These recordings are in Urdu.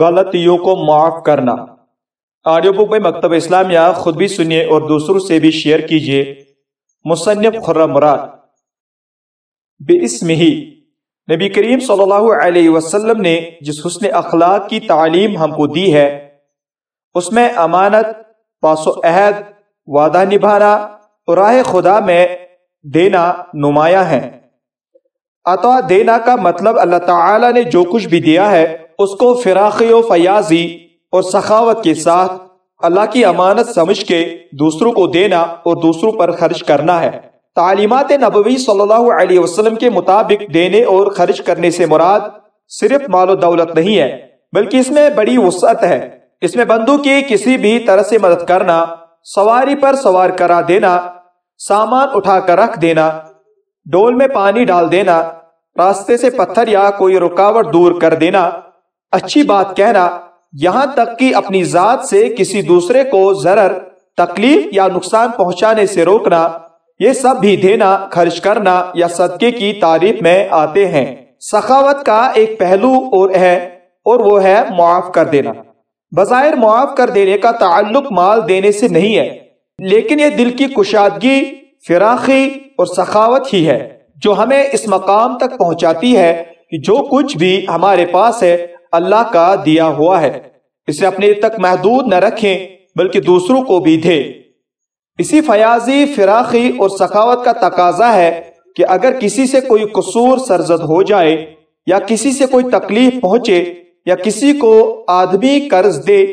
غلطیوں کو معاف کرنا۔ آڈیو بک میں مکتب اسلامیہ خود بھی سنیے اور دوسروں سے بھی شیئر کیجیے۔ مصنف خرم مراد۔ بے اسم ہی نبی کریم صلی اللہ علیہ وسلم نے جس حسن اخلاق کی تعلیم ہم کو دی ہے، اس میں امانت، پاس و عہد، وعدہ نبھانا اور راہ خدا میں دینا نمایاں ہے۔ عطا دینا کا مطلب اللہ تعالی نے جو کچھ بھی دیا ہے اس کو فراخی و فیاضی اور سخاوت کے ساتھ اللہ کی امانت سمجھ کے دوسروں کو دینا اور دوسروں پر خرچ کرنا ہے۔ تعلیمات نبوی صلی اللہ علیہ وسلم کے مطابق دینے اور خرچ کرنے سے مراد صرف مال و دولت نہیں ہے، بلکہ اس میں بڑی وسعت ہے۔ اس میں بندوں کی کسی بھی طرح سے مدد کرنا، سواری پر سوار کرا دینا، سامان اٹھا کر رکھ دینا، ڈول میں پانی ڈال دینا، راستے سے پتھر یا کوئی رکاوٹ دور کر دینا اچھی بات کہنا، یہاں تک کہ اپنی ذات سے کسی دوسرے کو ضرر، تکلیف یا نقصان پہنچانے سے روکنا، یہ سب بھی دینا، خرچ کرنا یا صدقے کی تعریف میں آتے ہیں۔ سخاوت کا ایک پہلو اور ہے، اور وہ ہے معاف کر دینا۔ بظاہر معاف کر دینے کا تعلق مال دینے سے نہیں ہے، لیکن یہ دل کی کشادگی، فراخی اور سخاوت ہی ہے، جو ہمیں اس مقام تک پہنچاتی ہے کہ جو کچھ بھی ہمارے پاس ہے اللہ کا دیا ہوا ہے۔ اسے اپنے تک محدود نہ رکھیں، بلکہ دوسروں کو بھی دے۔ اسی فیاضی، فراخی اور سخاوت کا تقاضا ہے کہ اگر کسی سے کوئی قصور سرزد ہو جائے، یا کسی سے کوئی تکلیف پہنچے، یا کسی کو آدمی قرض دے،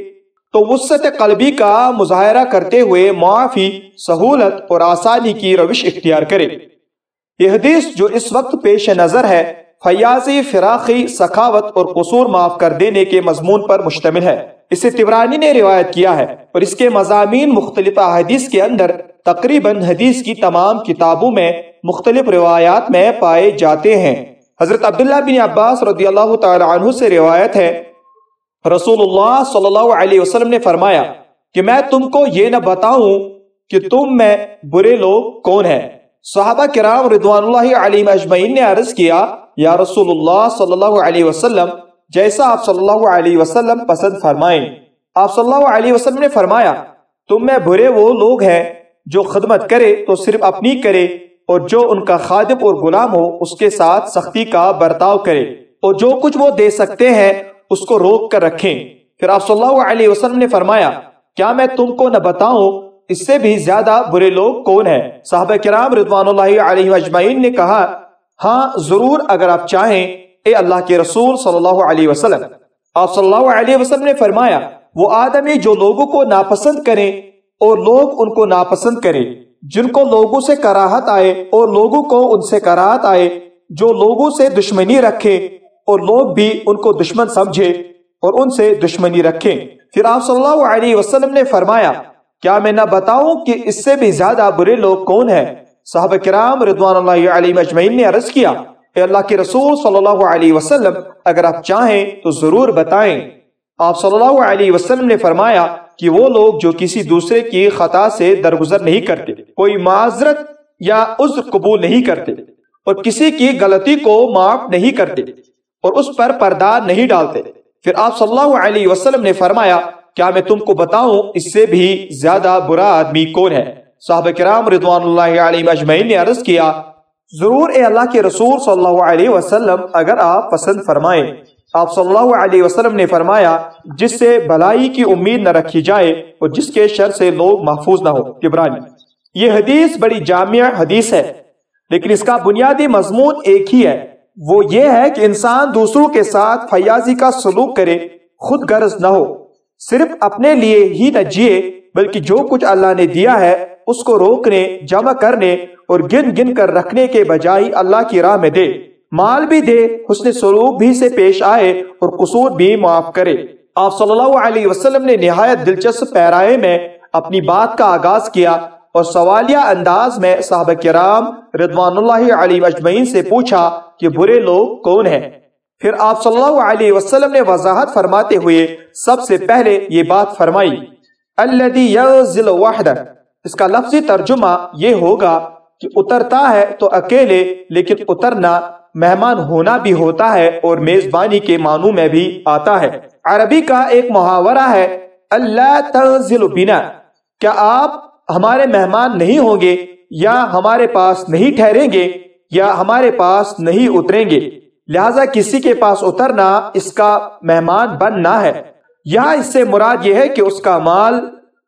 تو وسط قلبی کا مظاہرہ کرتے ہوئے معافی، سہولت اور آسانی کی روش اختیار کرے۔ یہ حدیث جو اس وقت پیش نظر ہے فیاضی، فراخی، سخاوت اور قصور معاف کر دینے کے مضمون پر مشتمل ہے۔ اسے تبرانی نے روایت کیا ہے اور اس کے مضامین مختلف حدیث کے اندر تقریباً حدیث کی تمام کتابوں میں مختلف روایات میں پائے جاتے ہیں۔ حضرت عبداللہ بن عباس رضی اللہ تعالی عنہ سے روایت ہے۔ رسول اللہ صلی اللہ علیہ وسلم نے فرمایا کہ میں تم کو یہ نہ بتاؤں کہ تم میں برے لوگ کون ہیں۔ صحابہ کرام رضوان اللہ علیہ اجمعین نے عرض کیا یا رسول اللہ صلی اللہ علیہ وسلم جیسا آپ صلی اللہ علیہ وسلم پسند فرمائیں۔ آپ صلی اللہ علیہ وسلم نے فرمایا، تم میں برے وہ لوگ ہیں جو خدمت کرے تو صرف اپنی کرے، اور جو ان کا خادم اور غلام ہو، اس کے ساتھ سختی کا برتاؤ کرے۔ اور جو کچھ وہ دے سکتے ہیں، اس کو روک کر رکھیں۔ پھر آپ صلی اللہ علیہ وسلم نے فرمایا، کیا میں تم کو نہ بتاؤں، اس سے بھی زیادہ برے لوگ کون ہیں؟ صحابہ کرام رضوان اللہ علیہ اجمعین نے کہا ہاں ضرور اگر آپ چاہیں، اے اللہ کے رسول صلی اللہ علیہ وسلم، آپ صلی اللہ علیہ وسلم نے فرمایا، وہ آدمی جو لوگوں کو ناپسند کریں اور لوگ ان کو ناپسند کریں جن کو لوگوں سے کراہت آئے اور لوگوں کو ان سے کراہت آئے، جو لوگوں سے دشمنی رکھے اور لوگ بھی ان کو دشمن سمجھے اور ان سے دشمنی رکھیں پھر آپ صلی اللہ علیہ وسلم نے فرمایا، کیا میں نہ بتاؤں کہ اس سے بھی زیادہ برے لوگ کون ہیں؟ صحابہ کرام رضوان اللہ علیہ مجمعین نے عرض کیا، اے اللہ کے رسول صلی اللہ علیہ وسلم، اگر آپ چاہیں تو ضرور بتائیں. آپ صلی اللہ علیہ وسلم نے فرمایا کہ وہ لوگ جو کسی دوسرے کی خطا سے درگزر نہیں کرتے، کوئی معذرت یا عذر قبول نہیں کرتے اور کسی کی غلطی کو معاف نہیں کرتے اور اس پر پردہ نہیں ڈالتے۔ پھر آپ صلی اللہ علیہ وسلم نے فرمایا، کیا میں تم کو بتاؤں اس سے بھی زیادہ برا آدمی کون ہے؟ صحابہ کرام رضوان اللہ علیہ مجمعین نے عرض کیا، ضرور اے اللہ کے رسول صلی اللہ علیہ وسلم اگر آپ پسند فرمائیں. آپ صلی اللہ علیہ وسلم نے فرمایا، جس سے بلائی کی امید نہ رکھی جائے اور جس کے شر سے لوگ محفوظ نہ ہو عبرانی، یہ حدیث بڑی جامع حدیث ہے، لیکن اس کا بنیادی مضمون ایک ہی ہے۔ وہ یہ ہے کہ انسان دوسروں کے ساتھ فیاضی کا سلوک کرے، خود غرض نہ ہو، صرف اپنے لیے ہی نہ جیے، بلکہ جو کچھ اللہ نے دیا ہے اس کو روکنے، جمع کرنے اور گن گن کر رکھنے کے بجائے اللہ کی راہ میں دے۔ مال بھی دے، حسن سلوک بھی سے پیش آئے اور قصور بھی معاف کرے۔ آپ صلی اللہ علیہ وسلم نے نہایت دلچسپ پیرائے میں اپنی بات کا آغاز کیا اور سوالیہ انداز میں صحابہ کرام رضوان اللہ علیہ مجمعین سے پوچھا کہ برے لوگ کون ہیں؟ پھر آپ صلی اللہ علیہ وسلم نے وضاحت فرماتے ہوئے سب سے پہلے یہ بات فرمائی الذي ينزل وحده اس کا لفظی ترجمہ یہ ہوگا کہ اترتا ہے تو اکیلے، لیکن اترنا مہمان ہونا بھی ہوتا ہے اور میزبانی کے معنوں میں بھی آتا ہے۔ عربی کا ایک محاورہ ہے، اللہ تنزل بنا کیا آپ ہمارے مہمان نہیں ہوں گے یا ہمارے پاس نہیں ٹھہریں گے یا ہمارے پاس نہیں اتریں گے؟ لہذا کسی کے پاس اترنا، اس کا مہمان بننا ہے۔ یہاں اس سے مراد یہ ہے کہ اس کا مال،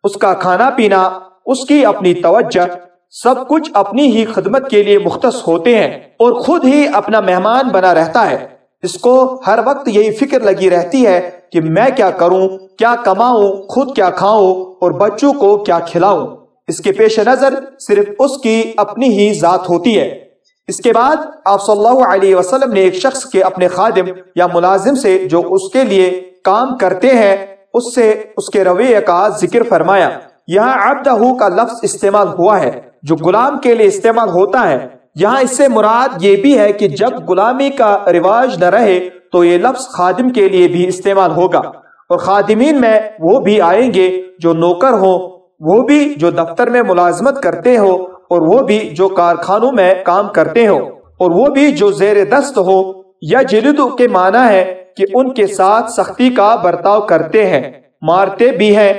اس کا کھانا پینا اس کی اپنی توجہ سب کچھ اپنی ہی خدمت کے لیے مختص ہوتے ہیں اور خود ہی اپنا مہمان بنا رہتا ہے۔ اس کو ہر وقت یہی فکر لگی رہتی ہے کہ میں کیا کروں، کیا کماؤں، خود کیا کھاؤں اور بچوں کو کیا کھلاؤں۔ اس کے پیش نظر صرف اس کی اپنی ہی ذات ہوتی ہے۔ اس کے بعد آپ صلی اللہ علیہ وسلم نے ایک شخص کے اپنے خادم یا ملازم سے جو اس کے لیے کام کرتے ہیں، اس سے اس کے رویہ کا ذکر فرمایا۔ یہاں عبدہ کا لفظ استعمال ہوا ہے، جو غلام کے لیے استعمال ہوتا ہے۔ یہاں اس سے مراد یہ بھی ہے کہ جب غلامی کا رواج نہ رہے، تو یہ لفظ خادم کے لیے بھی استعمال ہوگا۔ اور خادمین میں وہ بھی آئیں گے جو نوکر ہوں، وہ بھی جو دفتر میں ملازمت کرتے ہو اور وہ بھی جو کارخانوں میں کام کرتے ہو اور وہ بھی جو زیر دست ہو یا جلدو کے معنی ہے کہ ان کے ساتھ سختی کا برتاؤ کرتے ہیں، مارتے بھی ہیں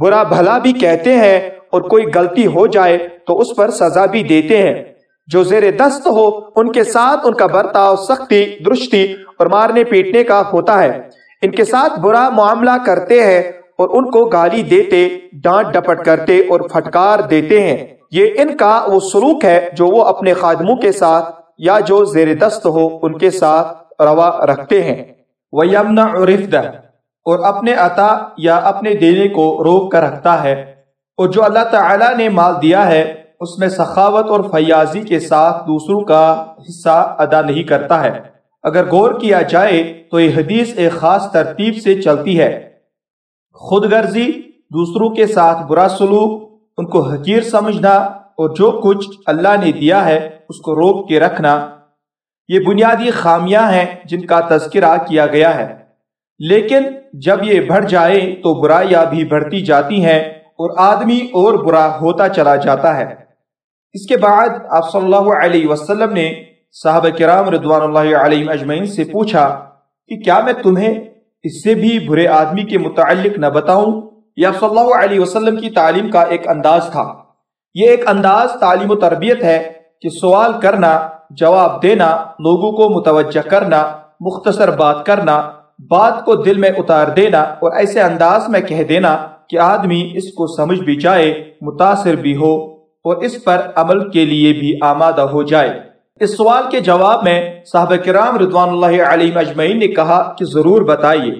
برا بھلا بھی کہتے ہیں اور کوئی غلطی ہو جائے تو اس پر سزا بھی دیتے ہیں۔ جو زیر دست ہو، ان کے ساتھ ان کا برتاؤ سختی، درشتی اور مارنے پیٹنے کا ہوتا ہے۔ ان کے ساتھ برا معاملہ کرتے ہیں اور ان کو گالی دیتے، ڈانٹ ڈپٹ کرتے اور پھٹکار دیتے ہیں۔ یہ ان کا وہ سلوک ہے جو وہ اپنے خادموں کے ساتھ یا جو زیر دست ہو، ان کے ساتھ روا رکھتے ہیں۔ وَيَمْنَعُ رِفْدَ اور اپنے عطا یا اپنے دینے کو روک کر رکھتا ہے۔ اور جو اللہ تعالیٰ نے مال دیا ہے، اس میں سخاوت اور فیاضی کے ساتھ دوسروں کا حصہ ادا نہیں کرتا ہے۔ اگر غور کیا جائے تو یہ حدیث ایک خاص ترتیب سے چلتی ہے۔ خود غرضی دوسروں کے ساتھ برا سلوک، ان کو حقیر سمجھنا اور جو کچھ اللہ نے دیا ہے، اس کو روک کے رکھنا، یہ بنیادی خامیاں ہیں جن کا تذکرہ کیا گیا ہے۔ لیکن جب یہ بڑھ جائے تو برائیاں بھی بڑھتی جاتی ہیں اور آدمی اور برا ہوتا چلا جاتا ہے۔ اس کے بعد آپ صلی اللہ علیہ وسلم نے صحابہ کرام رضوان اللہ علیہ اجمعین سے پوچھا کہ کیا میں تمہیں اس سے بھی برے آدمی کے متعلق نہ بتاؤں؟ یا صلی اللہ علیہ وسلم کی تعلیم کا ایک انداز تھا۔ یہ ایک انداز تعلیم و تربیت ہے کہ سوال کرنا، جواب دینا، لوگوں کو متوجہ کرنا، مختصر بات کرنا بات کو دل میں اتار دینا اور ایسے انداز میں کہہ دینا کہ آدمی اس کو سمجھ بھی جائے، متاثر بھی ہو اور اس پر عمل کے لیے بھی آمادہ ہو جائے۔ اس سوال کے جواب میں صحابہ کرام رضوان اللہ علیہ مجمعین نے کہا کہ ضرور بتائیے۔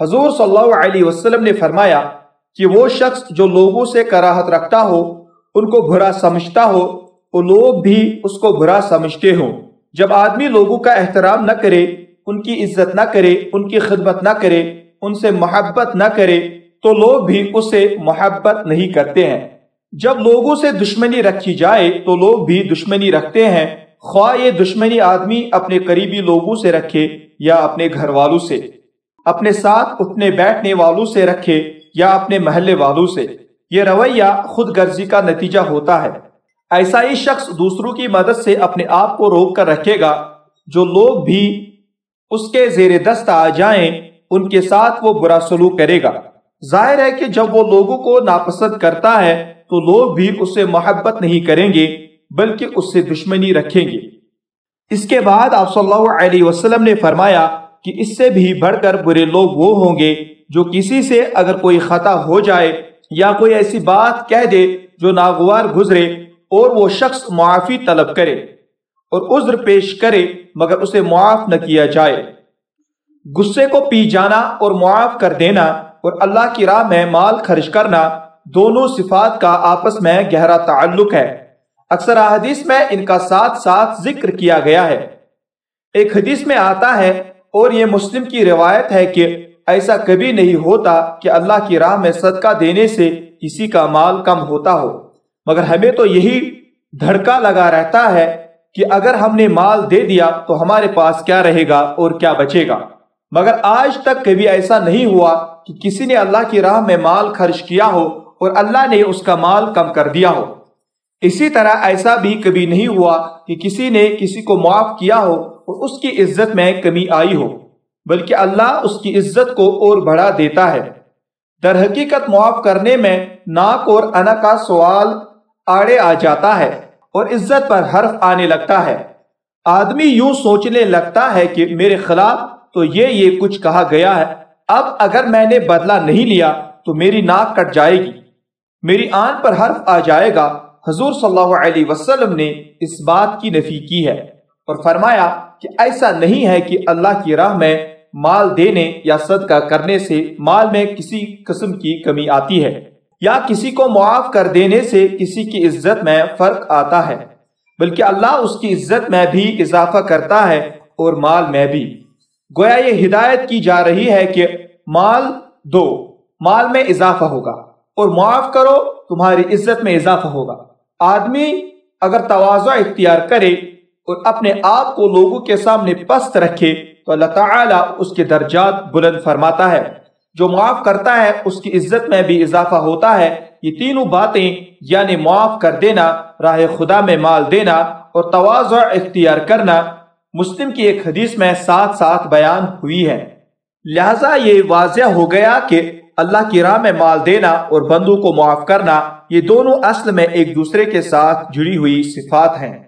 حضور صلی اللہ علیہ وسلم نے فرمایا کہ وہ شخص جو لوگوں سے کراہت رکھتا ہو، ان کو برا سمجھتا ہو وہ لوگ بھی اس کو برا سمجھتے ہوں۔ جب آدمی لوگوں کا احترام نہ کرے ان کی عزت نہ کرے، ان کی خدمت نہ کرے، ان سے محبت نہ کرے، تو لوگ بھی اسے محبت نہیں کرتے ہیں۔ جب لوگوں سے دشمنی رکھی جائے، تو لوگ بھی دشمنی رکھتے ہیں۔ خواہ یہ دشمنی آدمی اپنے قریبی لوگوں سے رکھے یا اپنے گھر والوں سے، اپنے ساتھ اٹھنے بیٹھنے والوں سے رکھے یا اپنے محلے والوں سے۔ یہ رویہ خود غرضی کا نتیجہ ہوتا ہے۔ ایسا ہی شخص دوسروں کی مدد سے اپنے آپ کو روک کر رکھے گا، جو لوگ بھی اس کے زیر دست آ جائیں، ان کے ساتھ وہ برا سلوک کرے گا۔ ظاہر ہے کہ جب وہ لوگوں کو ناپسند کرتا ہے، تو لوگ بھی اسے محبت نہیں کریں گے، بلکہ اس سے دشمنی رکھیں گے۔ اس کے بعد آپ صلی اللہ علیہ وسلم نے فرمایا کہ اس سے بھی بڑھ کر برے لوگ وہ ہوں گے جو کسی سے اگر کوئی خطا ہو جائے یا کوئی ایسی بات کہہ دے جو ناگوار گزرے اور وہ شخص معافی طلب کرے۔ اور عذر پیش کرے مگر اسے معاف نہ کیا جائے۔ غصے کو پی جانا اور معاف کر دینا اور اللہ کی راہ میں مال خرچ کرنا دونوں صفات کا آپس میں گہرا تعلق ہے۔ اکثر حدیث میں ان کا ساتھ ساتھ ذکر کیا گیا ہے۔ ایک حدیث میں آتا ہے، اور یہ مسلم کی روایت ہے کہ ایسا کبھی نہیں ہوتا کہ اللہ کی راہ میں صدقہ دینے سے کسی کا مال کم ہوتا ہو۔ مگر ہمیں تو یہی دھڑکا لگا رہتا ہے کہ اگر ہم نے مال دے دیا تو ہمارے پاس کیا رہے گا اور کیا بچے گا؟ مگر آج تک کبھی ایسا نہیں ہوا کہ کسی نے اللہ کی راہ میں مال خرچ کیا ہو اور اللہ نے اس کا مال کم کر دیا ہو۔ اسی طرح ایسا بھی کبھی نہیں ہوا کہ کسی نے کسی کو معاف کیا ہو اور اس کی عزت میں کمی آئی ہو، بلکہ اللہ اس کی عزت کو اور بڑھا دیتا ہے۔ در حقیقت معاف کرنے میں ناک اور انا کا سوال آڑے آ جاتا ہے۔ اور عزت پر حرف آنے لگتا ہے۔ آدمی یوں سوچنے لگتا ہے کہ میرے خلاف تو یہ یہ کچھ کہا گیا ہے۔ اب اگر میں نے بدلہ نہیں لیا تو میری ناک کٹ جائے گی۔ میری آن پر حرف آ جائے گا۔ حضور صلی اللہ علیہ وسلم نے اس بات کی نفی کی ہے اور فرمایا کہ ایسا نہیں ہے کہ اللہ کی راہ میں مال دینے یا صدقہ کرنے سے مال میں کسی قسم کی کمی آتی ہے۔ یا کسی کو معاف کر دینے سے کسی کی عزت میں فرق آتا ہے، بلکہ اللہ اس کی عزت میں بھی اضافہ کرتا ہے اور مال میں بھی۔ گویا یہ ہدایت کی جا رہی ہے کہ مال دو، مال میں اضافہ ہوگا اور معاف کرو، تمہاری عزت میں اضافہ ہوگا۔ آدمی اگر توازہ اختیار کرے اور اپنے آپ کو لوگوں کے سامنے پست رکھے تو اللہ تعالیٰ اس کے درجات بلند فرماتا ہے۔ جو معاف کرتا ہے، اس کی عزت میں بھی اضافہ ہوتا ہے۔ یہ تینوں باتیں یعنی معاف کر دینا، راہ خدا میں مال دینا اور توازع اختیار کرنا، مسلم کی ایک حدیث میں ساتھ ساتھ بیان ہوئی ہے۔ لہذا یہ واضح ہو گیا کہ اللہ کی راہ میں مال دینا اور بندوں کو معاف کرنا، یہ دونوں اصل میں ایک دوسرے کے ساتھ جڑی ہوئی صفات ہیں۔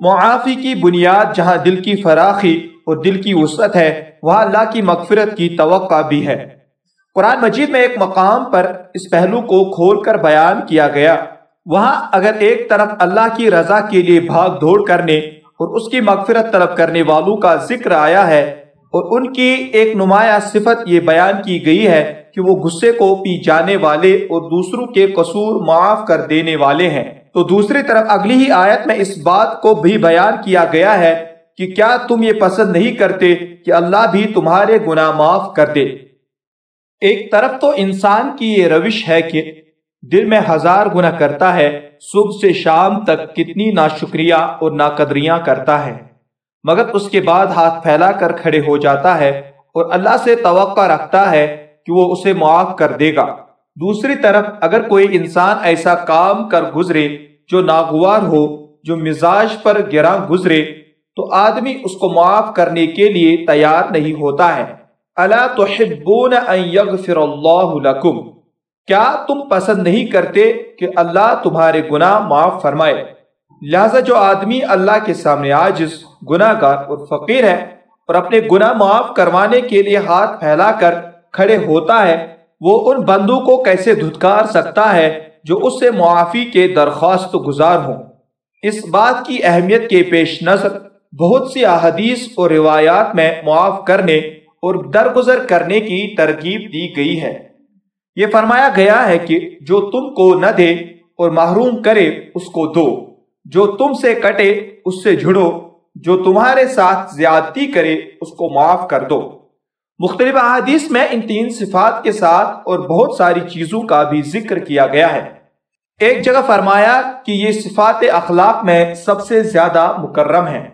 معافی کی بنیاد جہاں دل کی فراخی اور دل کی وسعت ہے، وہاں اللہ کی مغفرت کی توقع بھی ہے۔ قرآن مجید میں ایک مقام پر اس پہلو کو کھول کر بیان کیا گیا۔ وہاں اگر ایک طرف اللہ کی رضا کے لیے بھاگ دوڑ کرنے اور اس کی مغفرت طلب کرنے والوں کا ذکر آیا ہے اور ان کی ایک نمایاں صفت یہ بیان کی گئی ہے کہ وہ غصے کو پی جانے والے اور دوسروں کے قصور معاف کر دینے والے ہیں۔ تو دوسری طرف اگلی ہی آیت میں اس بات کو بھی بیان کیا گیا ہے کہ کیا تم یہ پسند نہیں کرتے کہ اللہ بھی تمہارے گناہ معاف کر دے۔ ایک طرف تو انسان کی یہ روش ہے کہ دل میں ہزار گناہ کرتا ہے، صبح سے شام تک کتنی ناشکریہ اور ناقدریاں کرتا ہے۔ مگر اس کے بعد ہاتھ پھیلا کر کھڑے ہو جاتا ہے اور اللہ سے توقع رکھتا ہے کہ وہ اسے معاف کر دے گا۔ دوسری طرف اگر کوئی انسان ایسا کام کر گزرے جو ناگوار ہو، جو مزاج پر گراں گزرے، تو آدمی اس کو معاف کرنے کے لیے تیار نہیں ہوتا ہے۔ الا تحبون ان یغفر اللہ لکم؟ کیا تم پسند نہیں کرتے کہ اللہ تمہارے گناہ معاف فرمائے؟ لہذا جو آدمی اللہ کے سامنے عاجز گناہ گار اور فقیر ہے اور اپنے گناہ معاف کروانے کے لیے ہاتھ پھیلا کر کھڑے ہوتا ہے، وہ ان بندوں کو کیسے دھتکار سکتا ہے جو اس سے معافی کے درخواست گزار ہوں؟ اس بات کی اہمیت کے پیش نظر بہت سی احادیث اور روایات میں معاف کرنے اور درگزر کرنے کی ترغیب دی گئی ہے۔ یہ فرمایا گیا ہے کہ جو تم کو نہ دے اور محروم کرے اس کو دو، جو تم سے کٹے اس سے جھڑو، جو تمہارے ساتھ زیادتی کرے اس کو معاف کر دو۔ مختلف احادیث میں ان تین صفات کے ساتھ اور بہت ساری چیزوں کا بھی ذکر کیا گیا ہے۔ ایک جگہ فرمایا کہ یہ صفات اخلاق میں سب سے زیادہ مکرم ہیں۔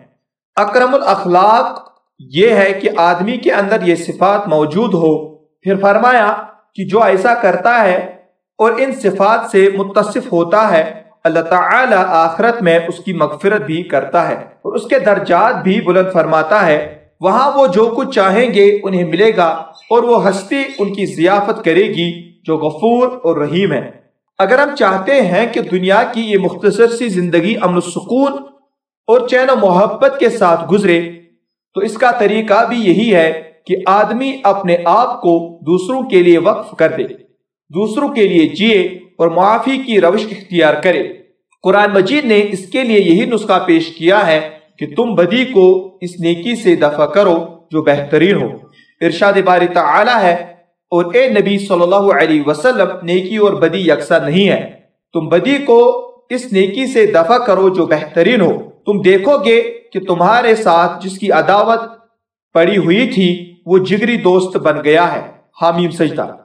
اکرم الاخلاق یہ ہے کہ آدمی کے اندر یہ صفات موجود ہو۔ پھر فرمایا کہ جو ایسا کرتا ہے اور ان صفات سے متصف ہوتا ہے، اللہ تعالی آخرت میں اس کی مغفرت بھی کرتا ہے اور اس کے درجات بھی بلند فرماتا ہے۔ وہاں وہ جو کچھ چاہیں گے انہیں ملے گا اور وہ ہستی ان کی ضیافت کرے گی، جو غفور اور رحیم ہے۔ اگر ہم چاہتے ہیں کہ دنیا کی یہ مختصر سی زندگی امن و سکون اور چین و محبت کے ساتھ گزرے تو اس کا طریقہ بھی یہی ہے کہ آدمی اپنے آپ کو دوسروں کے لیے وقف کر دے، دوسروں کے لیے جیے اور معافی کی روش اختیار کرے۔ قرآن مجید نے اس کے لیے یہی نسخہ پیش کیا ہے کہ تم بدی کو اس نیکی سے دفع کرو جو بہترین ہو۔ ارشاد باری تعالی ہے، اور اے نبی صلی اللہ علیہ وسلم، نیکی اور بدی یکساں نہیں ہے۔ تم بدی کو اس نیکی سے دفع کرو جو بہترین ہو۔ تم دیکھو گے کہ تمہارے ساتھ جس کی عداوت پڑی ہوئی تھی، وہ جگری دوست بن گیا ہے۔ حامیم سجدہ۔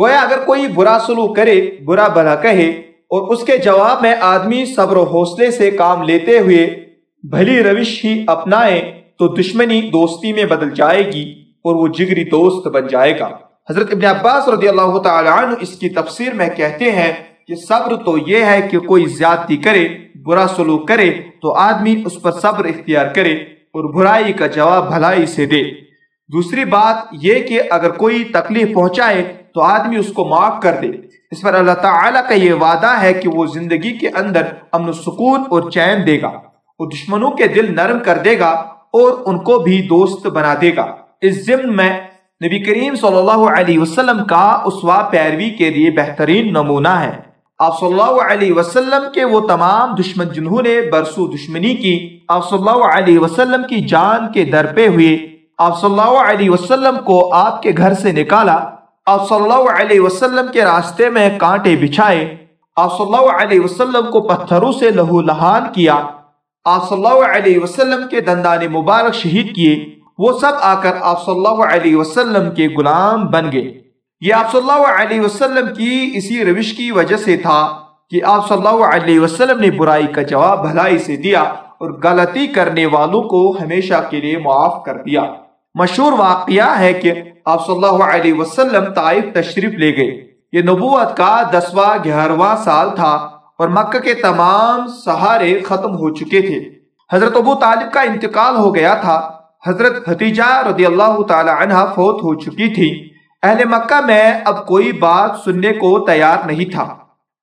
گویا اگر کوئی برا سلوک کرے، برا بھلا کہے اور اس کے جواب میں آدمی صبر و حوصلے سے کام لیتے ہوئے بھلی روش ہی اپنائے، تو دشمنی دوستی میں بدل جائے گی اور وہ جگری دوست بن جائے گا۔ حضرت ابن عباس رضی اللہ تعالیٰ عنہ اس کی تفسیر میں کہتے ہیں کہ صبر تو یہ ہے کہ کوئی زیادتی کرے، برا سلوک کرے، تو آدمی اس پر صبر اختیار کرے اور برائی کا جواب بھلائی سے دے۔ دوسری بات یہ کہ اگر کوئی تکلیف پہنچائے تو آدمی اس کو معاف کر دے۔ اس پر اللہ تعالیٰ کا یہ وعدہ ہے کہ وہ زندگی کے اندر امن و سکون اور چین دے گا وہ دشمنوں کے دل نرم کر دے گا اور ان کو بھی دوست بنا دے گا۔ اس ضمن میں نبی کریم صلی اللہ علیہ وسلم کا اسوا پیروی کے لیے بہترین نمونہ ہے۔ آپ صلی اللہ علیہ وسلم کے وہ تمام دشمن جنہوں نے برسو دشمنی کی، آپ صلی اللہ علیہ وسلم کی جان کے در پہ ہوئے۔ آپ صلی اللہ علیہ وسلم کو آپ کے گھر سے نکالا۔ آپ صلی اللہ علیہ وسلم کے راستے میں کانٹے بچھائے۔ آپ صلی اللہ علیہ وسلم کو پتھروں سے لہو لہان کیا۔ آپ صلی اللہ علیہ وسلم کے دندان مبارک شہید کیے۔ وہ سب آ کر آپ صلی اللہ علیہ وسلم کے غلام بن گئے۔ یہ آپ صلی اللہ علیہ وسلم کی اسی روش کی وجہ سے تھا کہ آپ صلی اللہ علیہ وسلم نے برائی کا جواب بھلائی سے دیا اور غلطی کرنے والوں کو ہمیشہ کے لیے معاف کر دیا۔ مشہور واقعہ ہے کہ آپ صلی اللہ علیہ وسلم طائف تشریف لے گئے۔ یہ نبوت کا دسواں، گیارہواں سال تھا اور مکہ کے تمام سہارے ختم ہو چکے تھے۔ حضرت ابو طالب کا انتقال ہو گیا تھا۔ حضرت حتیجہ رضی اللہ تعالی عنہ فوت ہو چکی تھی۔ اہل مکہ میں اب کوئی بات سننے کو تیار نہیں تھا۔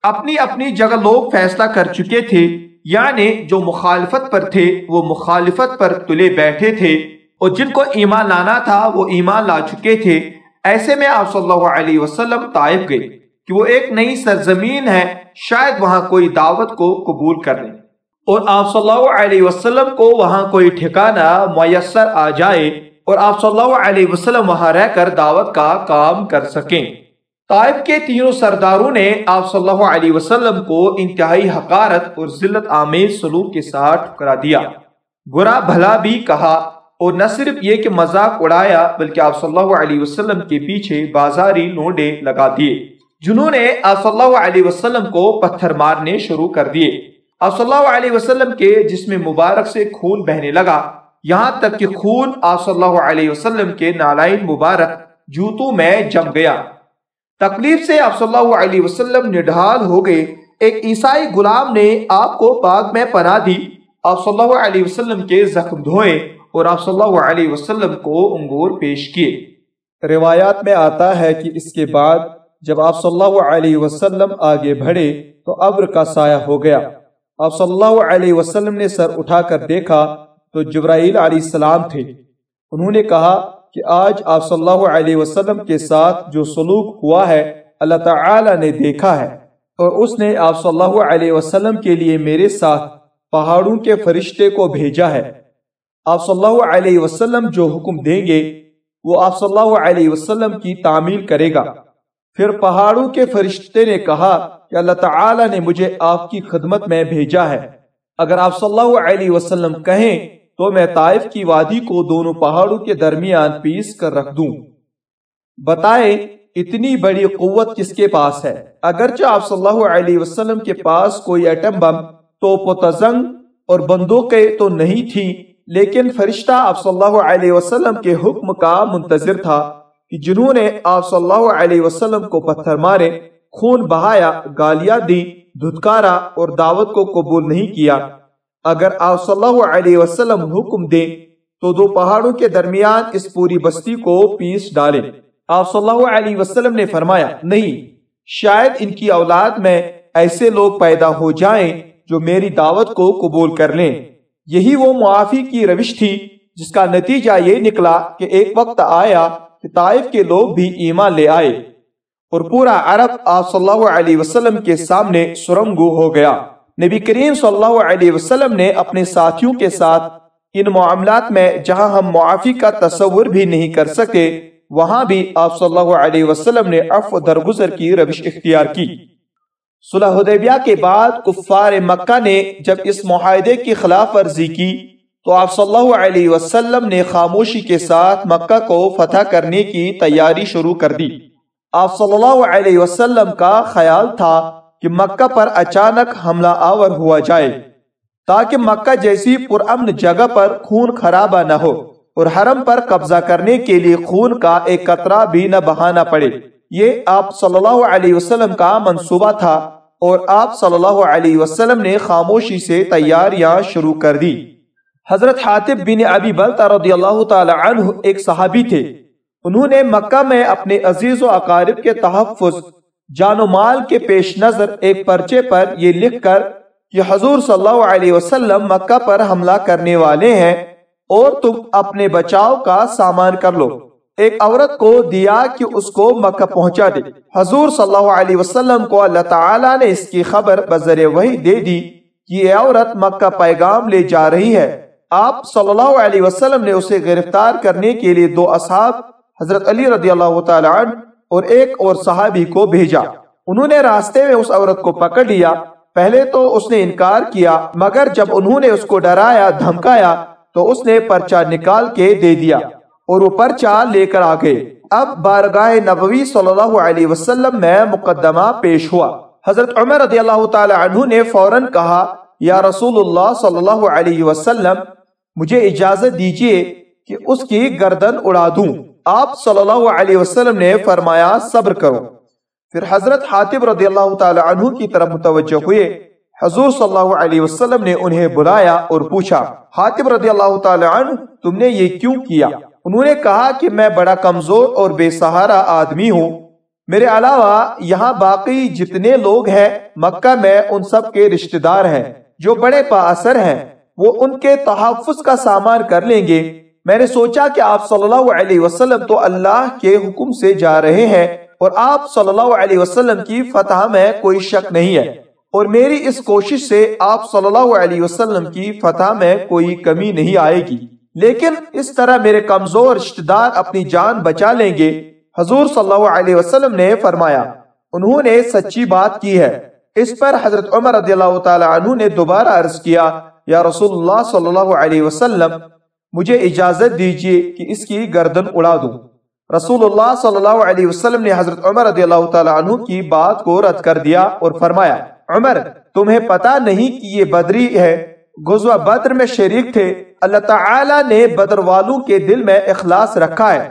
اپنی اپنی جگہ لوگ فیصلہ کر چکے تھے۔ یعنی جو مخالفت پر تھے، وہ مخالفت پر تلے بیٹھے تھے۔ اور جن کو ایمان لانا تھا، وہ ایمان لا چکے تھے۔ ایسے میں آپ صلی اللہ علیہ وسلم طائف گئے کہ وہ ایک نئی سرزمین ہے، شاید وہاں کوئی دعوت کو قبول کر لیں۔ اور آپ صلی اللہ علیہ وسلم کو وہاں کوئی ٹھکانہ میسر آ جائے اور آپ صلی اللہ علیہ وسلم وہاں رہ کر دعوت کا کام کر سکیں۔ طائف کے تینوں سرداروں نے آپ صلی اللہ علیہ وسلم کو انتہائی حقارت اور ذلت آمیز سلوک کے ساتھ ٹھکرا دیا۔ برا بھلا بھی کہا اور نہ صرف یہ کہ مذاق اڑایا بلکہ آپ صلی اللہ علیہ وسلم کے پیچھے بازاری لونڈے لگا دیے، جنہوں نے آپ صلی اللہ علیہ وسلم کو پتھر مارنے شروع کر دیے۔ آپ صلی اللہ علیہ وسلم کے جسم مبارک سے خون بہنے لگا۔ یہاں تک کہ خون آپ صلی اللہ علیہ وسلم کے نالائن مبارک جوتوں میں جم گیا۔ تکلیف سے آپ صلی اللہ علیہ وسلم نڈھال ہو گئے۔ ایک عیسائی غلام نے آپ کو پاک میں پناہ دی۔ آپ صلی اللہ علیہ وسلم کے زخم دھوئے اور آپ صلی اللہ علیہ وسلم کو انگور پیش کیے۔ روایات میں آتا ہے کہ اس کے بعد جب آپ صلی اللہ علیہ وسلم آگے بڑھے تو ابر کا سایہ ہو گیا۔ آپ صلی اللہ علیہ وسلم نے سر اٹھا کر دیکھا تو جبرائیل علیہ السلام تھے۔ انہوں نے کہا کہ آج آپ صلی اللہ علیہ وسلم کے ساتھ جو سلوک ہوا ہے، اللہ تعالی نے دیکھا ہے۔ اور اس نے آپ صلی اللہ علیہ وسلم کے لیے میرے ساتھ پہاڑوں کے فرشتے کو بھیجا ہے۔ آپ صلی اللہ علیہ وسلم جو حکم دیں گے، وہ آپ صلی اللہ علیہ وسلم کی تعمیل کرے گا۔ پھر پہاڑوں کے فرشتے نے کہا کہ اللہ تعالی نے مجھے آپ کی خدمت میں بھیجا ہے۔ اگر آپ صلی اللہ علیہ وسلم کہیں تو میں طائف کی وادی کو دونوں پہاڑوں کے درمیان پیس کر رکھ دوں۔ بتائے اتنی بڑی قوت کس کے پاس ہے؟ اگرچہ آپ صلی اللہ علیہ وسلم کے پاس کوئی ایٹم بم توپ و تزنگ اور بندوقیں تو نہیں تھی لیکن فرشتہ آپ صلی اللہ علیہ وسلم کے حکم کا منتظر تھا کہ جنہوں نے آپ صلی اللہ علیہ وسلم کو پتھر مارے، خون بہایا، گالیاں دی دھتکارا اور دعوت کو قبول نہیں کیا۔ اگر آپ صلی اللہ علیہ وسلم حکم دیں، تو دو پہاڑوں کے درمیان اس پوری بستی کو پیس ڈالے آپ صلی اللہ علیہ وسلم نے فرمایا، نہیں، شاید ان کی اولاد میں ایسے لوگ پیدا ہو جائیں جو میری دعوت کو قبول کر لیں۔ یہی وہ معافی کی روش تھی، جس کا نتیجہ یہ نکلا کہ ایک وقت آیا کہ طائف کے لوگ بھی ایمان لے آئے۔ اور پورا عرب آپ صلی اللہ علیہ وسلم کے سامنے سرنگو ہو گیا۔ نبی کریم صلی اللہ علیہ وسلم نے اپنے ساتھیوں کے ساتھ ان معاملات میں جہاں ہم معافی کا تصور بھی نہیں کر سکے، وہاں بھی آپ صلی اللہ علیہ وسلم نے عفو درگزر کی، روش اختیار کی۔ صلح حدیبیہ کے بعد کفار مکہ نے جب اس معاہدے کی خلاف ورزی کی، تو آپ صلی اللہ علیہ وسلم نے خاموشی کے ساتھ مکہ کو فتح کرنے کی تیاری شروع کر دی۔ آپ صلی اللہ علیہ وسلم کا خیال تھا کہ مکہ پر اچانک حملہ آور ہوا جائے، تاکہ مکہ جیسی پرامن جگہ پر خون خرابہ نہ ہو اور حرم پر قبضہ کرنے کے لیے خون کا ایک قطرہ بھی نہ بہانا پڑے۔ یہ آپ صلی اللہ علیہ وسلم کا منصوبہ تھا اور آپ صلی اللہ علیہ وسلم نے خاموشی سے تیاریاں شروع کر دی۔ حضرت حاطب بن ابی بلتا رضی اللہ تعالی عنہ ایک صحابی تھے۔ انہوں نے مکہ میں اپنے عزیز و اقارب کے تحفظ جان و مال کے پیش نظر ایک پرچے پر یہ لکھ کر کہ حضور صلی اللہ علیہ وسلم مکہ پر حملہ کرنے والے ہیں اور تم اپنے بچاؤ کا سامان کر لو۔ ایک عورت کو دیا کہ اس کو مکہ پہنچا دے۔ حضور صلی اللہ علیہ وسلم کو اللہ تعالیٰ نے اس کی خبر بذر وہی دے دی کہ یہ عورت مکہ پیغام لے جا رہی ہے۔ آپ صلی اللہ علیہ وسلم نے اسے گرفتار کرنے کے لیے دو اصحاب، حضرت علی رضی اللہ تعالی عنہ اور ایک اور صحابی کو بھیجا۔ انہوں نے راستے میں اس عورت کو پکڑ لیا۔ پہلے تو اس نے انکار کیا، مگر جب انہوں نے اس کو ڈرایا، دھمکایا، تو اس نے پرچہ نکال کے دے دیا اور وہ پرچہ لے کر آگئے اب بارگاہ نبوی صلی اللہ علیہ وسلم میں مقدمہ پیش ہوا۔ حضرت عمر رضی اللہ تعالی عنہ نے فوراً کہا، یا رسول اللہ صلی اللہ علیہ وسلم، مجھے اجازت دیجیے کہ اس کی گردن اڑا دوں۔ آپ صلی اللہ علیہ وسلم نے فرمایا، صبر کرو۔ پھر حضرت حاتب رضی اللہ تعالی عنہ کی طرف متوجہ ہوئے۔ حضور صلی اللہ علیہ وسلم نے انہیں بلایا اور پوچھا، حاتب رضی اللہ تعالی عنہ، تم نے یہ کیوں کیا؟ انہوں نے کہا کہ میں بڑا کمزور اور بے سہارا آدمی ہوں۔ میرے علاوہ، یہاں باقی جتنے لوگ ہیں، مکہ میں ان سب کے رشتہ دار ہیں۔ جو بڑے پا اثر ہیں، وہ ان کے تحفظ کا سامان کر لیں گے۔ میں نے سوچا کہ آپ صلی اللہ علیہ وسلم تو اللہ کے حکم سے جا رہے ہیں اور آپ صلی اللہ علیہ وسلم کی فتح میں کوئی شک نہیں ہے اور میری اس کوشش سے آپ صلی اللہ علیہ وسلم کی فتح میں کوئی کمی نہیں آئے گی۔ لیکن اس طرح میرے کمزور رشتہ دار اپنی جان بچا لیں گے۔ حضور صلی اللہ علیہ وسلم نے فرمایا، انہوں نے سچی بات کی ہے۔ اس پر حضرت عمر رضی اللہ تعالی عنہ نے دوبارہ عرض کیا، یا رسول اللہ صلی اللہ علیہ وسلم مجھے اجازت دیجیے کہ اس کی گردن اڑا دوں۔ رسول اللہ صلی اللہ علیہ وسلم نے حضرت عمر رضی اللہ تعالی عنہ کی بات کو رد کر دیا اور فرمایا، عمر، تمہیں پتا نہیں کہ یہ بدری ہے۔ غزوہ بدر میں شریک تھے۔ اللہ تعالی نے بدر والوں کے دل میں اخلاص رکھا ہے۔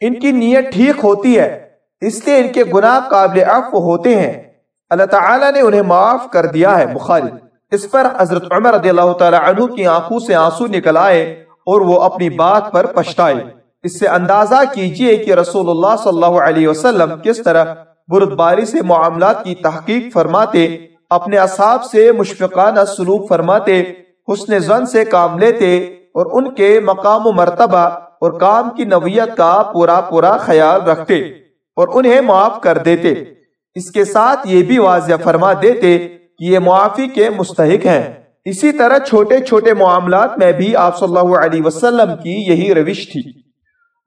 ان کی نیت ٹھیک ہوتی ہے، اس لیے ان کے گناہ قابل عفو ہوتے ہیں۔ اللہ تعالی نے انہیں معاف کر دیا ہے، بخاری۔ اس پر حضرت عمر رضی اللہ تعالی عنہ کی آنکھوں سے آنسو نکل آئے۔ اور وہ اپنی بات پر پشتائے۔ اس سے اندازہ کیجیے کہ رسول اللہ صلی اللہ علیہ وسلم کس طرح بردباری سے معاملات کی تحقیق فرماتے، اپنے اصحاب سے مشفقانہ سلوک فرماتے، حسن زن سے کام لیتے اور ان کے مقام و مرتبہ اور کام کی نویت کا پورا پورا خیال رکھتے اور انہیں معاف کر دیتے۔ اس کے ساتھ یہ بھی واضح فرما دیتے کہ یہ معافی کے مستحق ہیں۔ اسی طرح چھوٹے چھوٹے معاملات میں بھی آپ صلی اللہ علیہ وسلم کی یہی روش تھی۔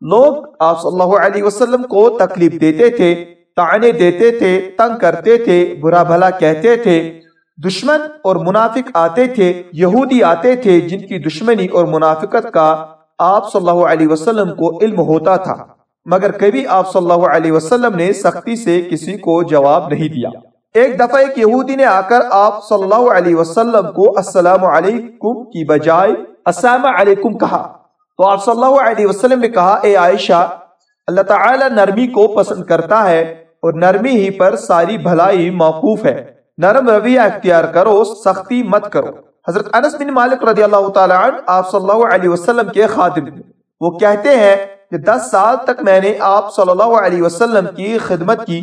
لوگ آپ صلی اللہ علیہ وسلم کو تکلیف دیتے تھے، تانے دیتے تھے، تنگ کرتے تھے، برا بھلا کہتے تھے۔ دشمن اور منافق آتے تھے، یہودی آتے تھے، جن کی دشمنی اور منافقت کا آپ صلی اللہ علیہ وسلم کو علم ہوتا تھا۔ مگر کبھی آپ صلی اللہ علیہ وسلم نے سختی سے کسی کو جواب نہیں دیا۔ ایک دفعہ ایک یہودی نے آ کر آپ صلی اللہ علیہ وسلم کو السلام علیکم کی بجائے السلام علیکم کہا۔ تو آپ صلی اللہ علیہ وسلم نے کہا، اے عائشہ، اللہ تعالی نرمی کو پسند کرتا ہے اور نرمی ہی پر ساری بھلائی موقوف ہے۔ نرم رویہ اختیار کرو، سختی مت کرو۔ حضرت انس بن مالک رضی اللہ تعالی عنہ آپ صلی اللہ علیہ وسلم کے خادم تھے وہ کہتے ہیں کہ دس سال تک میں نے آپ صلی اللہ علیہ وسلم کی خدمت کی۔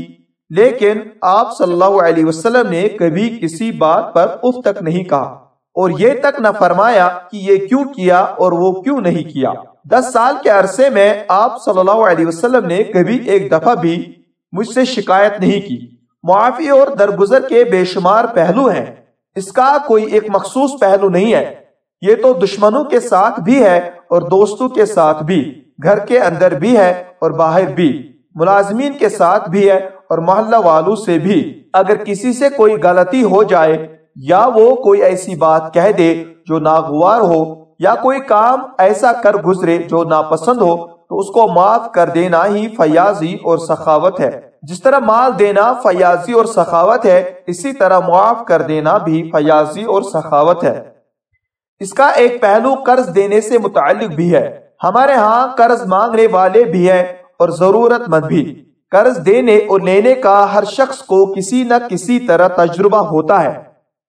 لیکن آپ صلی اللہ علیہ وسلم نے کبھی کسی بات پر اف تک نہیں کہا اور یہ تک نہ فرمایا کہ یہ کیوں کیا اور وہ کیوں نہیں کیا۔ دس سال کے عرصے میں آپ صلی اللہ علیہ وسلم نے کبھی ایک دفعہ بھی مجھ سے شکایت نہیں کی۔ معافی اور درگزر کے بے شمار پہلو ہیں۔ اس کا کوئی ایک مخصوص پہلو نہیں ہے۔ یہ تو دشمنوں کے ساتھ بھی ہے اور دوستوں کے ساتھ بھی۔ گھر کے اندر بھی ہے اور باہر بھی۔ ملازمین کے ساتھ بھی ہے اور محلہ والوں سے بھی اگر کسی سے کوئی غلطی ہو جائے یا وہ کوئی ایسی بات کہہ دے جو ناگوار ہو یا کوئی کام ایسا کر گزرے جو ناپسند ہو، تو اس کو معاف کر دینا ہی فیاضی اور سخاوت ہے۔ جس طرح مال دینا فیاضی اور سخاوت ہے، اسی طرح معاف کر دینا بھی فیاضی اور سخاوت ہے۔ اس کا ایک پہلو قرض دینے سے متعلق بھی ہے۔ ہمارے ہاں قرض مانگنے والے بھی ہیں اور ضرورت مند بھی۔ قرض دینے اور لینے کا ہر شخص کو کسی نہ کسی طرح تجربہ ہوتا ہے۔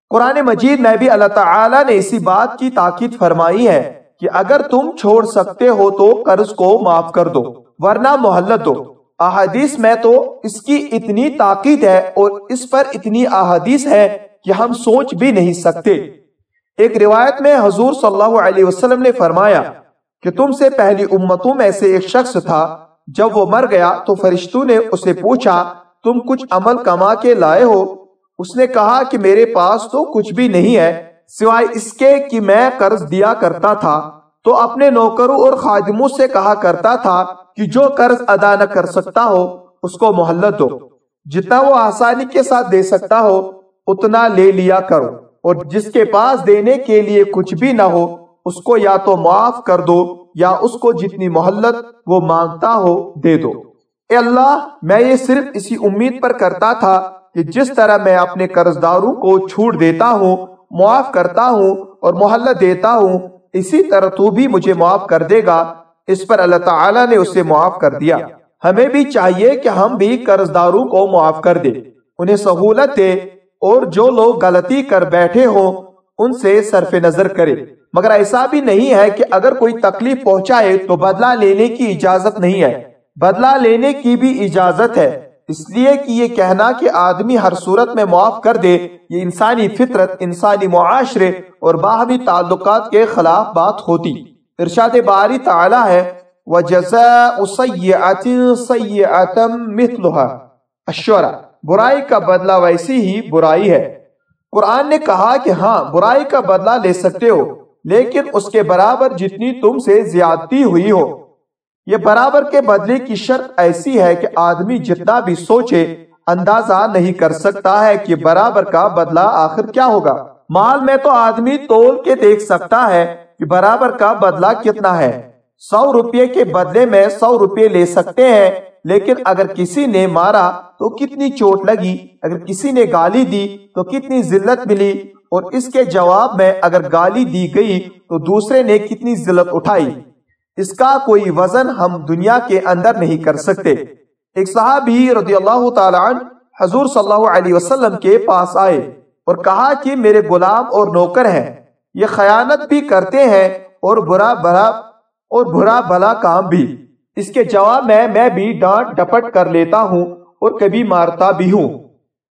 قرآن مجید میں بھی اللہ تعالیٰ نے اسی بات کی تاکید فرمائی ہے کہ اگر تم چھوڑ سکتے ہو تو قرض کو معاف کر دو، ورنہ محلت دو۔ احادیث میں تو اس کی اتنی تاکید ہے اور اس پر اتنی احادیث ہے کہ ہم سوچ بھی نہیں سکتے۔ ایک روایت میں حضور صلی اللہ علیہ وسلم نے فرمایا کہ تم سے پہلی امتوں میں سے ایک شخص تھا۔ جب وہ مر گیا تو فرشتوں نے اسے پوچھا، تم کچھ عمل کما کے لائے ہو؟ اس نے کہا کہ میرے پاس تو کچھ بھی نہیں ہے، سوائے اس کے کہ میں قرض دیا کرتا تھا۔ تو اپنے نوکروں اور خادموں سے کہا کرتا تھا کہ جو قرض ادا نہ کر سکتا ہو، اس کو محلت دو۔ جتنا وہ آسانی کے ساتھ دے سکتا ہو، اتنا لے لیا کرو۔ اور جس کے پاس دینے کے لیے کچھ بھی نہ ہو، اس کو یا تو معاف کر دو یا اس کو جتنی محلت وہ مانگتا ہو دے دو۔ اے اللہ، میں یہ صرف اسی امید پر کرتا تھا کہ جس طرح میں اپنے قرض داروں کو چھوٹ دیتا ہوں، معاف کرتا ہوں اور محلت دیتا ہوں، اسی طرح تو بھی مجھے معاف کر دے گا۔ اس پر اللہ تعالیٰ نے اسے معاف کر دیا۔ ہمیں بھی چاہیے کہ ہم بھی قرض داروں کو معاف کر دے انہیں سہولت دے اور جو لوگ غلطی کر بیٹھے ہوں ان سے صرف نظر کرے۔ مگر ایسا بھی نہیں ہے کہ اگر کوئی تکلیف پہنچائے تو بدلہ لینے کی اجازت نہیں ہے۔ بدلہ لینے کی بھی اجازت ہے۔ اس لیے کہ یہ کہنا کہ آدمی ہر صورت میں معاف کر دے، یہ انسانی فطرت، انسانی معاشرے اور باہمی تعلقات کے خلاف بات ہوتی۔ ارشاد باری تعالی ہے، وَجَزَاءُ سَيِّعَةٍ سَيِّعَةً مِثْلُهَا۔ برائی کا بدلہ ویسی ہی برائی ہے۔ قرآن نے کہا کہ ہاں برائی کا بدلہ لے سکتے ہو، لیکن اس کے برابر جتنی تم سے زیادتی ہوئی ہو۔ یہ برابر کے بدلے کی شرط ایسی ہے کہ آدمی جتنا بھی سوچے، اندازہ نہیں کر سکتا ہے کہ برابر کا بدلہ آخر کیا ہوگا۔ مال میں تو آدمی تول کے دیکھ سکتا ہے کہ برابر کا بدلہ کتنا ہے۔ سو روپے کے بدلے میں سو روپے لے سکتے ہیں۔ لیکن اگر کسی نے مارا تو کتنی چوٹ لگی؟ اگر کسی نے گالی دی تو کتنی ذلت ملی؟ اور اس کے جواب میں اگر گالی دی گئی تو دوسرے نے کتنی ذلت اٹھائی؟ اس کا کوئی وزن ہم دنیا کے اندر نہیں کر سکتے۔ ایک صحابی رضی اللہ تعالی عنہ حضور صلی اللہ علیہ وسلم کے پاس آئے اور کہا کہ میرے غلام اور نوکر ہیں یہ خیانت بھی کرتے ہیں اور برا برا اور برا بلا کام بھی۔ اس کے جواب میں میں بھی ڈانٹ ڈپٹ کر لیتا ہوں اور کبھی مارتا بھی ہوں۔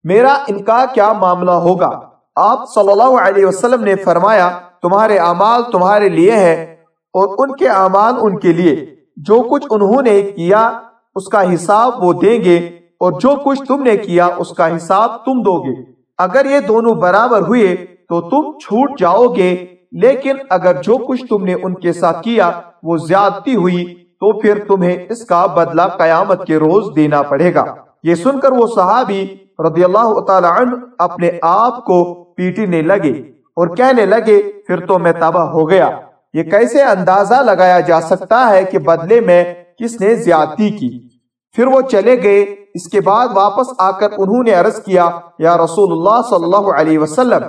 میرا ان کا کیا معاملہ ہوگا؟ آپ صلی اللہ علیہ وسلم نے فرمایا، تمہارے اعمال تمہارے لیے ہیں اور ان کے اعمال ان کے لیے۔ جو کچھ انہوں نے کیا، اس کا حساب وہ دیں گے اور جو کچھ تم نے کیا، اس کا حساب تم دو گے۔ اگر یہ دونوں برابر ہوئے تو تم چھوٹ جاؤ گے، لیکن اگر جو کچھ تم نے ان کے ساتھ کیا، وہ زیادتی ہوئی۔ تو پھر تمہیں اس کا بدلہ قیامت کے روز دینا پڑے گا۔ یہ سن کر وہ صحابی رضی اللہ تعالی عنہ اپنے آپ کو پیٹنے لگے اور کہنے لگے، پھر تو میں تباہ ہو گیا۔ یہ کیسے اندازہ لگایا جا سکتا ہے کہ بدلے میں کس نے زیادتی کی؟ پھر وہ چلے گئے۔ اس کے بعد واپس آ کر انہوں نے عرض کیا، یا رسول اللہ صلی اللہ علیہ وسلم،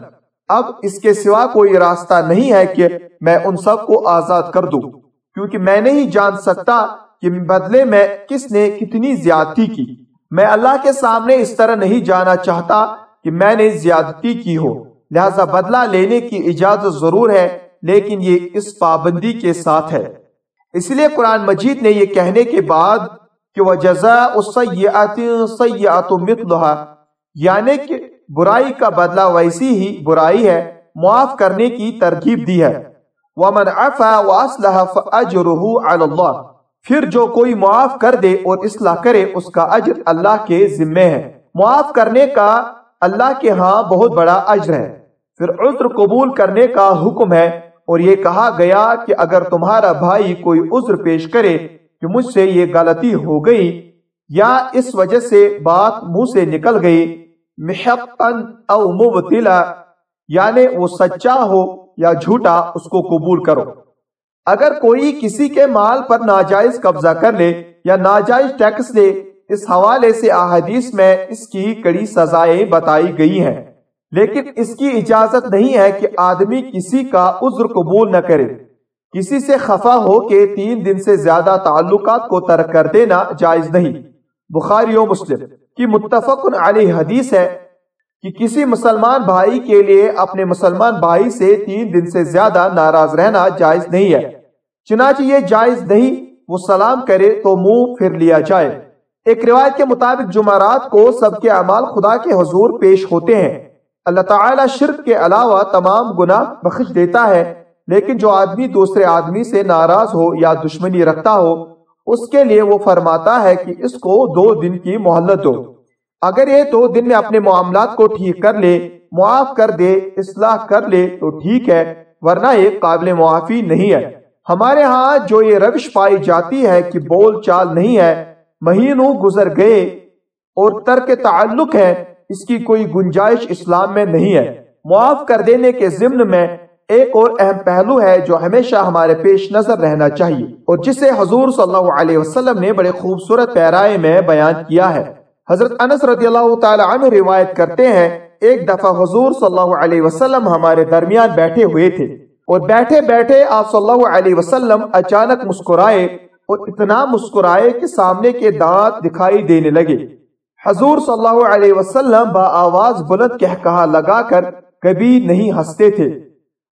اب اس کے سوا کوئی راستہ نہیں ہے کہ میں ان سب کو آزاد کر دوں۔ کیونکہ میں نہیں جان سکتا کہ بدلے میں کس نے کتنی زیادتی کی۔ میں اللہ کے سامنے اس طرح نہیں جانا چاہتا کہ میں نے زیادتی کی ہو۔ لہذا بدلہ لینے کی اجازت ضرور ہے، لیکن یہ اس پابندی کے ساتھ ہے۔ اس لیے قرآن مجید نے یہ کہنے کے بعد کہ وہ جزا یعنی کہ برائی کا بدلہ ویسی ہی برائی ہے، معاف کرنے کی ترغیب دی ہے۔ وَمَنْ عَفَى وَأَصْلَحَ فَأَجْرُهُ عَلَى اللَّهِ۔ پھر جو کوئی معاف کر دے اور اصلاح کرے، اس کا اجر اللہ کے ذمے ہے۔ معاف کرنے کا اللہ کے ہاں بہت بڑا اجر ہے۔ پھر عذر قبول کرنے کا حکم ہے۔ اور یہ کہا گیا کہ اگر تمہارا بھائی کوئی عذر پیش کرے کہ مجھ سے یہ غلطی ہو گئی یا اس وجہ سے بات منہ سے نکل گئی او مبتلا یعنی وہ سچا ہو یا جھوٹا اس کو قبول کرو۔ اگر کوئی کسی کے مال پر ناجائز قبضہ کر لے یا ناجائز ٹیکس لے، اس حوالے سے احادیث میں اس کی کڑی سزائیں بتائی گئی ہیں۔ لیکن اس کی اجازت نہیں ہے کہ آدمی کسی کا عذر قبول نہ کرے۔ کسی سے خفا ہو کے تین دن سے زیادہ تعلقات کو ترک کر دینا جائز نہیں۔ بخاری و مسلم کی متفق علی حدیث ہے کہ کسی مسلمان بھائی کے لیے اپنے مسلمان بھائی سے تین دن سے زیادہ ناراض رہنا جائز نہیں ہے۔ چنانچہ یہ جائز نہیں، وہ سلام کرے تو منہ پھر لیا جائے۔ ایک روایت کے مطابق جمعرات کو سب کے اعمال خدا کے حضور پیش ہوتے ہیں۔ اللہ تعالیٰ شرک کے علاوہ تمام گناہ بخش دیتا ہے، لیکن جو آدمی دوسرے آدمی سے ناراض ہو یا دشمنی رکھتا ہو، اس کے لیے وہ فرماتا ہے کہ اس کو دو دن کی محلت دو۔ اگر یہ دو دن میں اپنے معاملات کو ٹھیک کر لے، معاف کر دے، اصلاح کر لے تو ٹھیک ہے، ورنہ یہ قابل معافی نہیں ہے۔ ہمارے ہاں جو یہ روش پائی جاتی ہے کہ بول چال نہیں ہے، مہینوں گزر گئے اور ترک تعلق ہے، اس کی کوئی گنجائش اسلام میں نہیں ہے۔ معاف کر دینے کے ضمن میں ایک اور اہم پہلو ہے جو ہمیشہ ہمارے پیش نظر رہنا چاہیے اور جسے حضور صلی اللہ علیہ وسلم نے بڑے خوبصورت پیرائے میں بیان کیا ہے۔ حضرت انس رضی اللہ تعالی عنہ روایت کرتے ہیں، ایک دفعہ حضور صلی اللہ علیہ وسلم ہمارے درمیان بیٹھے ہوئے تھے۔ اور بیٹھے بیٹھے آپ صلی اللہ علیہ وسلم اچانک مسکرائے اور اتنا مسکرائے کہ سامنے کے دانت دکھائی دینے لگے۔ حضور صلی اللہ علیہ وسلم با آواز بلند کہہ کہا لگا کر کبھی نہیں ہنستے تھے۔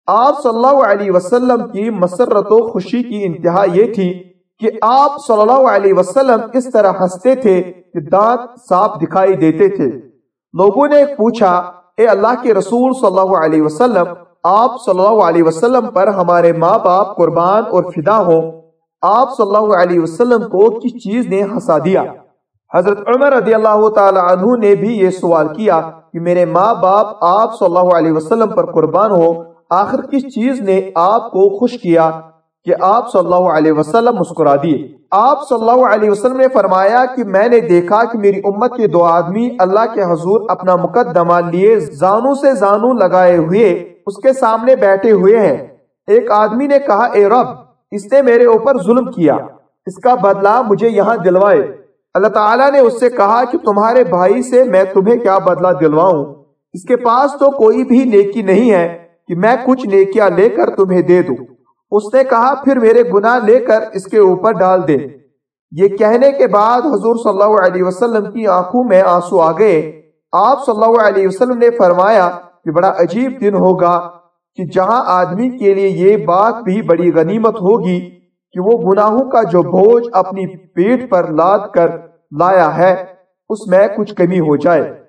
آپ صلی اللہ علیہ وسلم کی مسرت و خوشی کی انتہا یہ تھی کہ آپ صلی اللہ علیہ وسلم اس طرح ہنستے تھے کہ دانت صاف دکھائی دیتے تھے۔ لوگوں نے پوچھا، اے اللہ کے رسول صلی اللہ علیہ وسلم، آپ صلی اللہ علیہ وسلم پر ہمارے ماں باپ قربان اور فدا ہو آپ صلی اللہ علیہ وسلم کو کس چیز نے ہنسا دیا؟ حضرت عمر رضی اللہ تعالی عنہ نے بھی یہ سوال کیا کہ میرے ماں باپ آپ صلی اللہ علیہ وسلم پر قربان ہو آخر کس چیز نے آپ کو خوش کیا؟ کہ آپ صلی اللہ علیہ وسلم مسکرا دیے۔ آپ صلی اللہ علیہ وسلم نے فرمایا کہ میں نے دیکھا کہ میری امت کے دو آدمی اللہ کے حضور اپنا مقدمہ لیے زانو سے زانو لگائے ہوئے اس کے سامنے بیٹھے ہوئے ہیں۔ ایک آدمی نے کہا، اے رب، اس نے میرے اوپر ظلم کیا، اس کا بدلہ مجھے یہاں دلوائے۔ اللہ تعالیٰ نے اس سے کہا کہ تمہارے بھائی سے میں تمہیں کیا بدلہ دلواؤں؟ اس کے پاس تو کوئی بھی نیکی نہیں ہے کہ میں کچھ نیکیاں لے کر تمہیں دے دوں۔ اس نے کہا، پھر میرے گناہ لے کر اس کے اوپر ڈال دے۔ یہ کہنے کے بعد حضور صلی اللہ علیہ وسلم کی آنکھوں میں آنسو آ گئے۔ آپ صلی اللہ علیہ وسلم نے فرمایا کہ بڑا عجیب دن ہوگا کہ جہاں آدمی کے لیے یہ بات بھی بڑی غنیمت ہوگی کہ وہ گناہوں کا جو بوجھ اپنی پیٹ پر لاد کر لایا ہے، اس میں کچھ کمی ہو جائے۔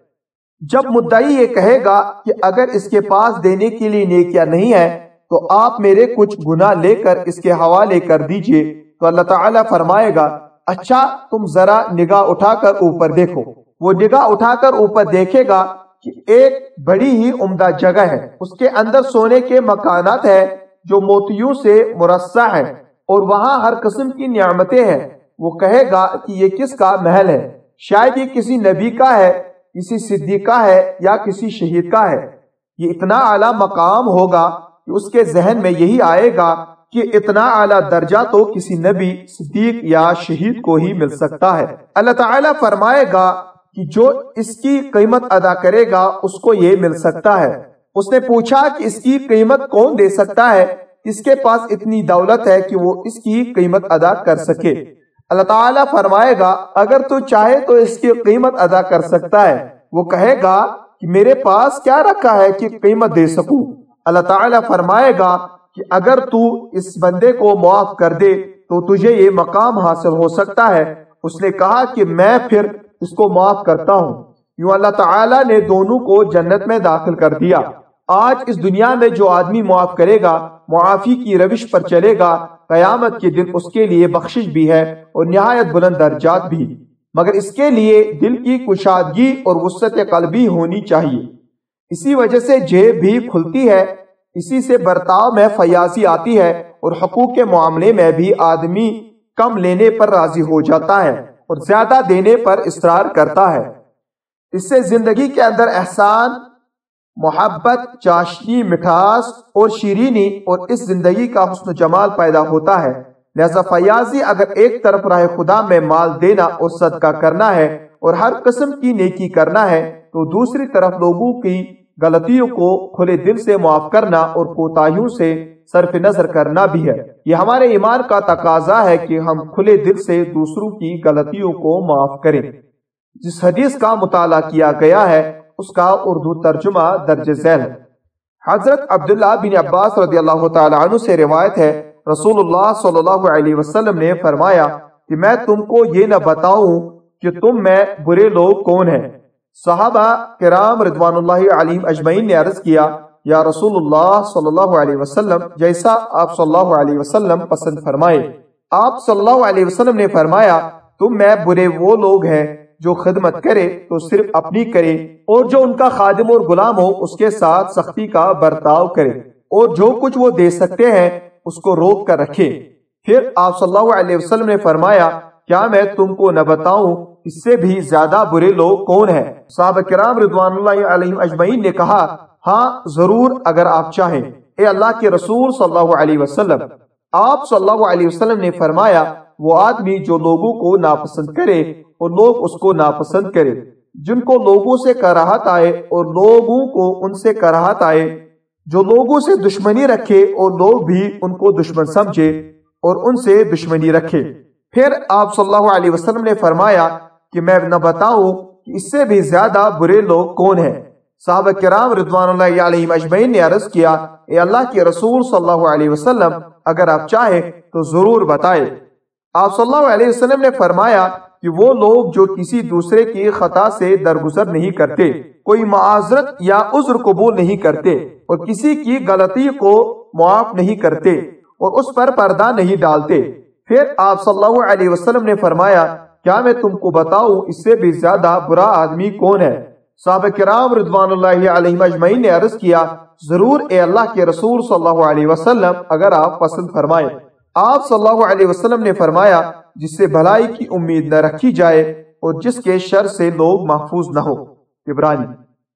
جب مدعی یہ کہے گا کہ اگر اس کے پاس دینے کے لیے نیکیا نہیں ہے تو آپ میرے کچھ گناہ لے کر اس کے حوالے کر دیجیے۔ تو اللہ تعالیٰ فرمائے گا اچھا تم ذرا نگاہ اٹھا کر اوپر دیکھو۔ وہ نگاہ اٹھا کر اوپر دیکھے گا کہ ایک بڑی ہی عمدہ جگہ ہے۔ اس کے اندر سونے کے مکانات ہے جو موتیوں سے مرصع ہے اور وہاں ہر قسم کی نعمتیں ہیں۔ وہ کہے گا کہ یہ کس کا محل ہے؟ شاید یہ کسی نبی کا ہے، کسی صدیق کا ہے یا کسی شہید کا ہے۔ یہ اتنا اعلیٰ مقام ہوگا اس کے ذہن میں یہی آئے گا کہ اتنا اعلیٰ درجہ تو کسی نبی، صدیق یا شہید کو ہی مل سکتا ہے۔ اللہ تعالیٰ فرمائے گا کہ جو اس کی قیمت ادا کرے گا، اس کو یہ مل سکتا ہے۔ اس نے پوچھا کہ اس کی قیمت کون دے سکتا ہے؟ اس کے پاس اتنی دولت ہے کہ وہ اس کی قیمت ادا کر سکے۔ اللہ تعالیٰ فرمائے گا، اگر تو چاہے تو اس کی قیمت ادا کر سکتا ہے۔ وہ کہے گا کہ میرے پاس کیا رکھا ہے کہ قیمت دے سکوں؟ اللہ تعالیٰ فرمائے گا کہ اگر تو اس بندے کو معاف کر دے تو تجھے یہ مقام حاصل ہو سکتا ہے۔ اس نے کہا کہ میں پھر اس کو معاف کرتا ہوں۔ یوں اللہ تعالیٰ نے دونوں کو جنت میں داخل کر دیا۔ آج اس دنیا میں جو آدمی معاف کرے گا، معافی کی روش پر چلے گا، قیامت کے دن اس کے لیے بخشش بھی ہے اور نہایت بلند درجات بھی۔ مگر اس کے لیے دل کی کشادگی اور وسط قلبی ہونی چاہیے۔ اسی وجہ سے جیب بھی کھلتی ہے۔ اسی سے برتاؤ میں فیاضی آتی ہے اور حقوق کے معاملے میں بھی آدمی کم لینے پر راضی ہو جاتا ہے اور زیادہ دینے پر اصرار کرتا ہے۔ اس سے زندگی کے اندر احسان، محبت، چاشنی، مٹھاس اور شیرینی اور اس زندگی کا حسن و جمال پیدا ہوتا ہے۔ لہذا فیاضی اگر ایک طرف راہ خدا میں مال دینا اور صدقہ کرنا ہے اور ہر قسم کی نیکی کرنا ہے تو دوسری طرف لوگوں کی غلطیوں کو کھلے دل سے معاف کرنا اور کوتاہیوں سے صرف نظر کرنا بھی ہے۔ یہ ہمارے ایمان کا تقاضا ہے کہ ہم کھلے دل سے دوسروں کی غلطیوں کو معاف کریں۔ جس حدیث کا مطالعہ کیا گیا ہے، اس کا اردو ترجمہ درج ذیل ہے۔ حضرت عبداللہ بن عباس رضی اللہ تعالی عنہ سے روایت ہے رسول اللہ صلی اللہ علیہ وسلم نے فرمایا کہ میں تم کو یہ نہ بتاؤں کہ تم میں برے لوگ کون ہیں۔ صحابہ کرام رضوان اللہ علیم اجمعین نے عرض کیا، یا رسول اللہ صلی اللہ علیہ وسلم، جیسا آپ صلی اللہ علیہ وسلم پسند فرمائے۔ آپ صلی اللہ علیہ وسلم نے فرمایا، تم میں برے وہ لوگ ہیں جو خدمت کرے، تو صرف اپنی کرے، اور جو ان کا خادم اور غلام ہو، اس کے ساتھ سختی کا برتاؤ کرے۔ اور جو کچھ وہ دے سکتے ہیں، اس کو روک کر رکھے۔ پھر آپ صلی اللہ علیہ وسلم نے فرمایا، کیا میں تم کو نہ بتاؤں اس سے بھی زیادہ برے لوگ کون ہیں؟ صحابہ کرام رضوان اللہ علیہ اجمعین نے کہا ہاں ضرور، اگر آپ چاہیں۔ اے اللہ کے رسول صلی اللہ علیہ وسلم، آپ صلی اللہ علیہ وسلم نے فرمایا، وہ آدمی جو لوگوں کو ناپسند کرے اور لوگ اس کو ناپسند کرے، جن کو لوگوں سے کراہت آئے اور لوگوں کو ان سے کراہت آئے، جو لوگوں سے دشمنی رکھے اور لوگ بھی ان کو دشمن سمجھے اور ان سے دشمنی رکھے۔ پھر آپ صلی اللہ علیہ وسلم نے فرمایا کہ میں نہ بتاؤں کہ اس سے بھی زیادہ برے لوگ کون ہیں۔ صحابہ کرام رضوان اللہ علیہ مجمعین نے عرض کیا، اے اللہ کے رسول صلی اللہ علیہ وسلم، اگر آپ چاہیں تو ضرور بتائے آپ صلی اللہ علیہ وسلم نے فرمایا کہ وہ لوگ جو کسی دوسرے کی خطا سے درگزر نہیں کرتے، کوئی معذرت یا عذر قبول نہیں کرتے، اور کسی کی غلطی کو معاف نہیں کرتے، اور اس پر پردہ نہیں ڈالتے۔ پھر آپ صلی اللہ علیہ وسلم نے فرمایا کیا میں تم کو بتاؤں، اس سے بھی زیادہ برا آدمی کون ہے؟ صحابہ کرام رضوان اللہ علیہ مجمعین نے عرض کیا، ضرور اے اللہ کے رسول صلی اللہ علیہ وسلم، اگر آپ پسند فرمائیں۔ آپ صلی اللہ علیہ وسلم نے فرمایا، جس سے بھلائی کی امید نہ رکھی جائے اور جس کے شر سے لوگ محفوظ نہ ہو عبرانی۔